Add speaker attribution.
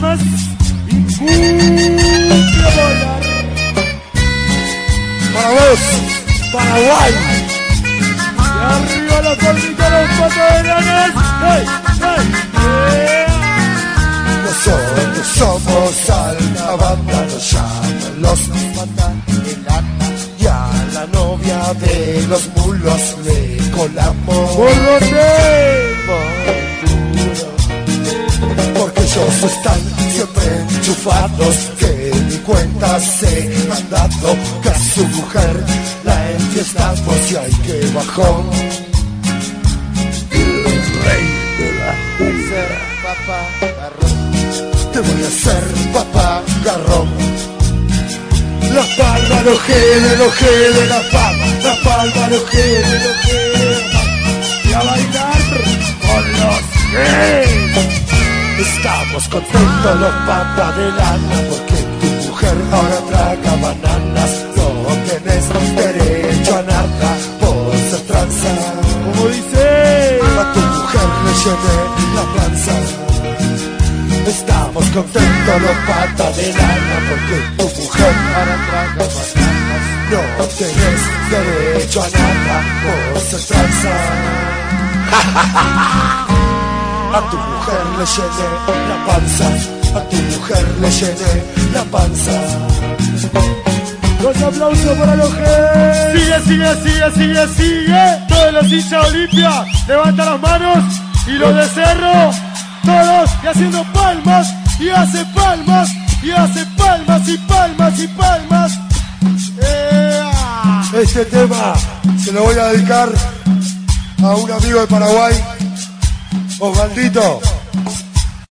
Speaker 1: palmas y cumbia volar.
Speaker 2: Para vos, Paraguay.
Speaker 1: Y arriba los cuatro veranes. ¡Hey, hey, hey!
Speaker 2: Nosotros somos alta banda, nos llaman los matan de y a la novia de los mulos le colamos.
Speaker 1: ¡Borrote!
Speaker 2: Están siempre enchufados, que ni cuenta se han dado que a su mujer la enfiestamos y hay que bajón. El rey de la Te voy a hacer papá garrón. La palma, los geles, los geles, la palma, la palma, los geles, los geles.
Speaker 1: Y a bailar con los gays.
Speaker 2: Estamos contentos los papas de lana porque tu mujer ahora traga bananas. No tienes derecho a nada por ser tranza.
Speaker 1: Como dice,
Speaker 2: a tu mujer le llevé la panza. Estamos contentos los patas de lana porque tu mujer ahora
Speaker 3: traga
Speaker 2: bananas. No tienes derecho a nada por ser tranza. A tu mujer le llené la panza, a tu mujer le llené la panza.
Speaker 1: Dos aplausos para los que... Sigue, sigue, sigue, sigue, sigue. Todos los hinchas Olimpia, levanta las manos. Y los de Cerro, todos, y haciendo palmas, y hace palmas, y hace palmas, y palmas, y palmas.
Speaker 2: Este tema se lo voy a dedicar a un amigo de Paraguay, Osvaldito.